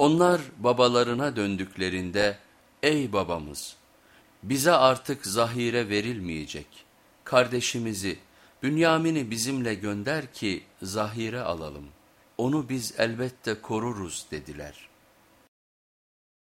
Onlar babalarına döndüklerinde ey babamız bize artık zahire verilmeyecek kardeşimizi Bünyamin'i bizimle gönder ki zahire alalım onu biz elbette koruruz dediler.''